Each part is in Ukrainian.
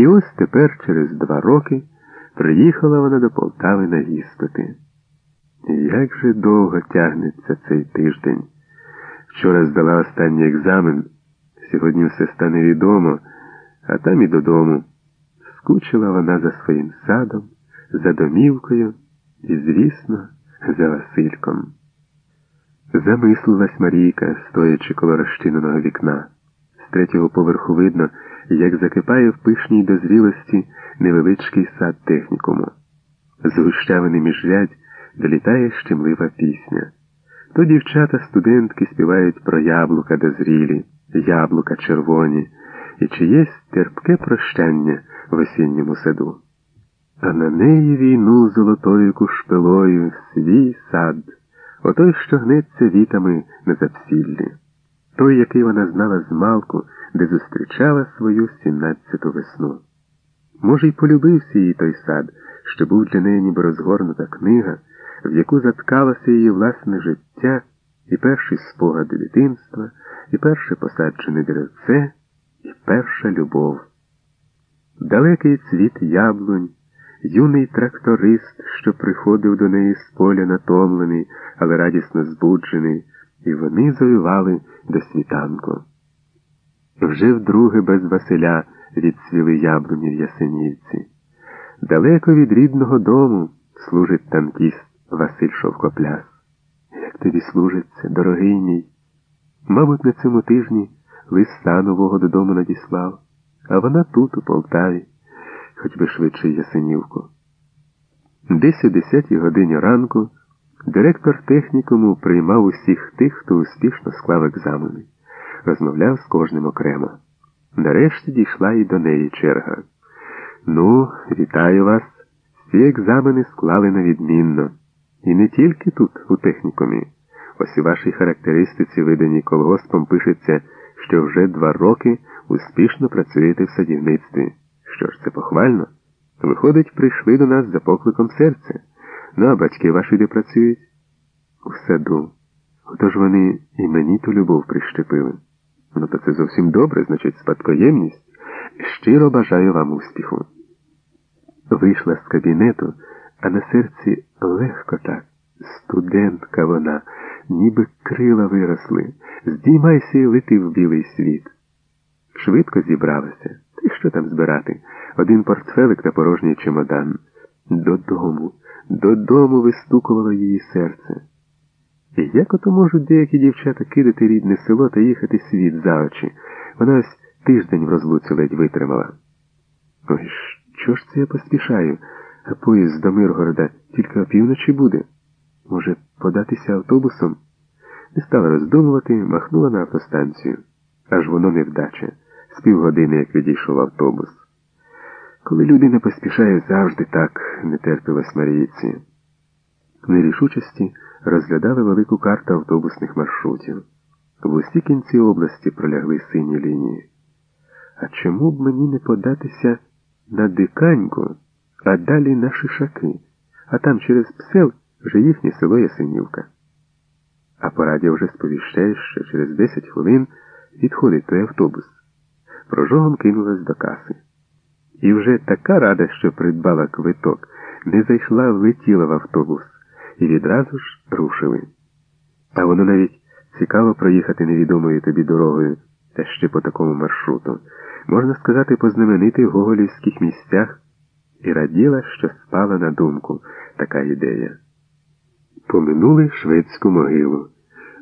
І ось тепер, через два роки, приїхала вона до Полтави на іспити. Як же довго тягнеться цей тиждень? Вчора здала останній екзамен, сьогодні все стане відомо, а там і додому. Скучила вона за своїм садом, за домівкою і, звісно, за Васильком. Замислилась Марійка, стоячи коло розчиненого вікна. З третього поверху видно, як закипає в пишній дозрілості невеличкий сад технікуму. З гущавини міжрядь долітає щемлива пісня. То дівчата студентки співають про яблука дозрілі, яблука червоні і чиєсь терпке прощання в осінньому саду. А на неї війну золотою кушпилою свій сад, отой, що гнеться вітами на запсіллі, той, який вона знала з малку, де зустрічала свою сімнадцяту весну. Може, й полюбився їй той сад, що був для неї ніби розгорнута книга, в яку заткалося її власне життя, і перші спогади дитинства, і перше посаджене деревце, і перша любов. Далекий цвіт яблунь, юний тракторист, що приходив до неї з поля натомлений, але радісно збуджений, і вони завивали до світанку. Вже вдруге без Василя відцвіли яблуні в Ясенівці. Далеко від рідного дому служить танкіст Василь Шовкопляс. Як тобі служиться, дорогий мій? Мабуть, на цьому тижні листа нового додому надіслав, а вона тут, у Полтаві, хоч би швидше Ясенівку. Десь о десятій годині ранку директор технікуму приймав усіх тих, хто успішно склав екзамени, розмовляв з кожним окремо. Нарешті дійшла і до неї черга. Ну, вітаю вас. Всі екзамени склали на відмінно. І не тільки тут, у технікумі. Ось у вашій характеристиці, виданій колгоспом, пишеться, що вже два роки успішно працюєте в садівництві. Що ж, це похвально? Виходить, прийшли до нас за покликом серця. Ну, а батьки ваші де працюють? У саду. Отож вони і мені ту любов прищепили. Ну, то це зовсім добре, значить, спадкоємність. Щиро бажаю вам успіху. Вийшла з кабінету, а на серці легко так. Студентка вона, ніби крила виросли. Здіймайся і лети в білий світ. Швидко зібралася. Ти що там збирати? Один портфелик та порожній чемодан. Додому, додому вистукувало її серце. Як ото можуть деякі дівчата кидати рідне село та їхати світ за очі? Вона ось тиждень в розлуці ледь витримала. Ой, що ж це я поспішаю, а поїзд до Миргорода тільки опівночі буде. Може, податися автобусом? Не стала роздумувати, махнула на автостанцію. Аж воно невдача. З півгодини, як відійшов автобус. Коли людина поспішає завжди так, не терпілась Марійці. В нерішучості розглядали велику карту автобусних маршрутів. В усі кінці області пролягли сині лінії. А чому б мені не податися на диканьку, а далі на шишаки, а там через псел вже їхнє село Ясенівка? А по радіо вже сповіщає, що через 10 хвилин відходить той автобус. Прожогом кинулась до каси. І вже така рада, що придбала квиток, не зайшла, влетіла в автобус і відразу ж рушили. А воно навіть цікаво проїхати невідомою тобі дорогою, та ще по такому маршруту, можна сказати, по знаменитих гоголівських місцях, і раділа, що спала на думку така ідея. Поминули шведську могилу.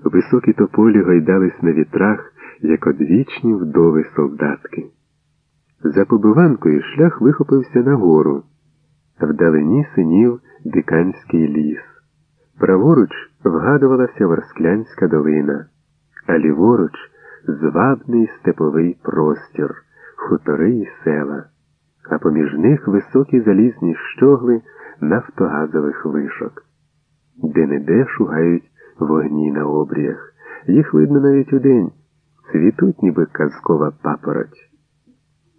Високі тополі гойдались на вітрах, як одвічні вдови солдатки. За побиванкою шлях вихопився нагору, вдалині синів диканський ліс. Праворуч вгадувалася Ворсклянська долина, а ліворуч звабний степовий простір, хутори і села, а поміж них високі залізні щогли нафтогазових вишок, де не де шугають вогні на обріях. Їх видно навіть удень, цвітуть, ніби казкова папороть.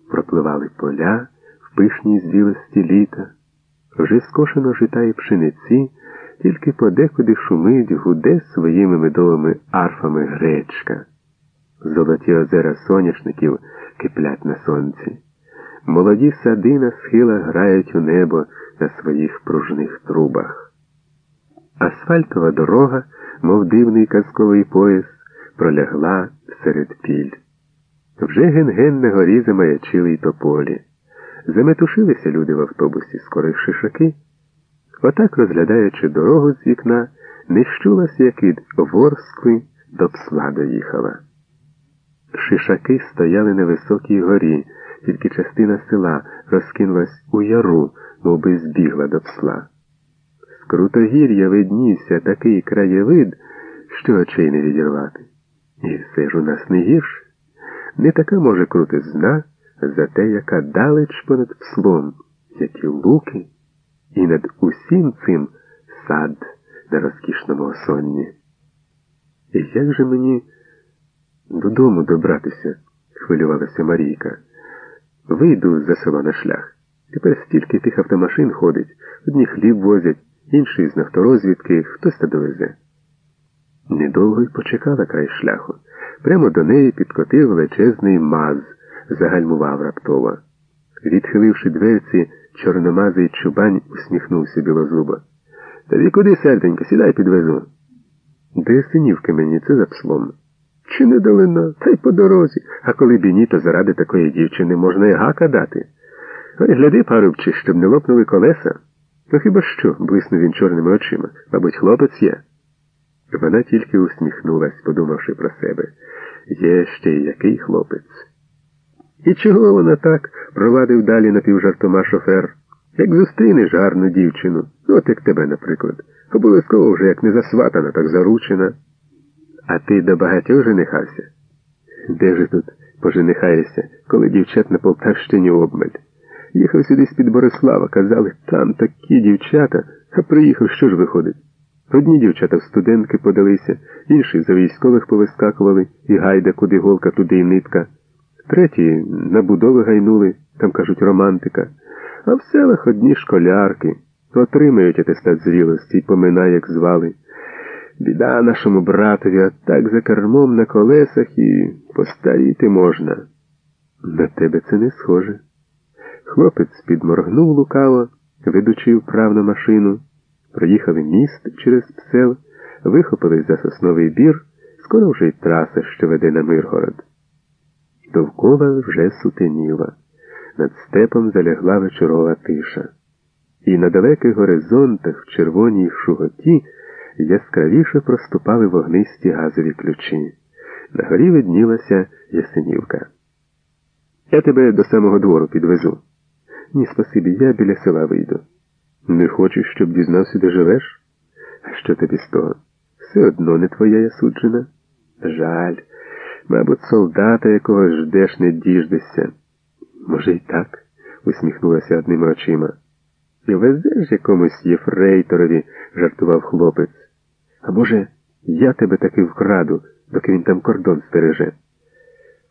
Пропливали поля в пишній зрілості літа, вже скошено жита і пшениці, тільки подекуди шумить, гуде своїми медовими арфами гречка. Золоті озера соняшників киплять на сонці. молоді сади на схилах грають у небо на своїх пружних трубах. Асфальтова дорога, мов дивний казковий пояс, пролягла серед піль. Вже ген-ген на горі замаячили й тополі. Заметушилися люди в автобусі, скоро шишаки. Отак, розглядаючи дорогу з вікна, не щулася, як від Ворскли до псла доїхала. Шишаки стояли на високій горі, тільки частина села розкинулась у яру, мов би збігла до псла. З крутогір'я виднівся такий краєвид, що очей не відірвати. І все ж у нас не гірше. Не така може крутизна, зате яка далеч понад пслом, які луки, і над усім цим сад на розкішному осонні. І як же мені додому добратися? хвилювалася Марійка. Вийду за село на шлях. Тепер стільки тих автомашин ходить, одні хліб возять, інші з нафторозвідки, хтось та довезе. Недовго й почекала край шляху. Прямо до неї підкотив величезний маз, загальмував раптово. Відхиливши дверці, чорномазий чубань усміхнувся білозуба. Тобі куди, серденько, сідай підвезу. Де синівки мені, це за пслом. Чи не долина, та й по дорозі, а коли б ні, то заради такої дівчини можна і гака дати. Ой, гляди, парубче, щоб не лопнули колеса. Ну хіба що? блиснув він чорними очима. Мабуть, хлопець є. Вона тільки усміхнулась, подумавши про себе. Є ще й який хлопець. І чого вона так? провадив далі напівжартома шофер. Як зустрінеш гарну дівчину, от як тебе, наприклад, обов'язково вже як не засватана, так заручена. А ти до багатьох женихався? Де ж тут поженихаєшся, коли дівчат на Полтавщині обмель? Їхав сюди з-під Борислава, казали, там такі дівчата, а приїхав, що ж виходить? Одні дівчата в студентки подалися, інші за військових повискакували, і гайда, куди голка, туди й нитка. Треті на будови гайнули, там кажуть, романтика. А в селах одні школярки. Отримають атестат зрілості і помина, як звали. Біда нашому братові, а так за кермом на колесах і постаріти можна. На тебе це не схоже. Хлопець підморгнув лукаво, ведучи вправну машину. Проїхали міст через псел, вихопились за сосновий бір, скоро вже й траса, що веде на Миргород. Довкола вже сутеніло. Над степом залягла вечорова тиша. І на далеких горизонтах в червоній шуготі яскравіше проступали вогнисті газові ключі. На горі виднілася Ясенівка. Я тебе до самого двору підвезу. Ні, спасибі, я біля села вийду. Не хочеш, щоб дізнався, де живеш? А що тобі з того? Все одно не твоя я суджена. Жаль, мабуть, солдата, якого ждеш, не діждешся. Може, й так, усміхнулася одними очима. І везеш якомусь єфрейторові, жартував хлопець. А може, я тебе таки вкраду, доки він там кордон стереже.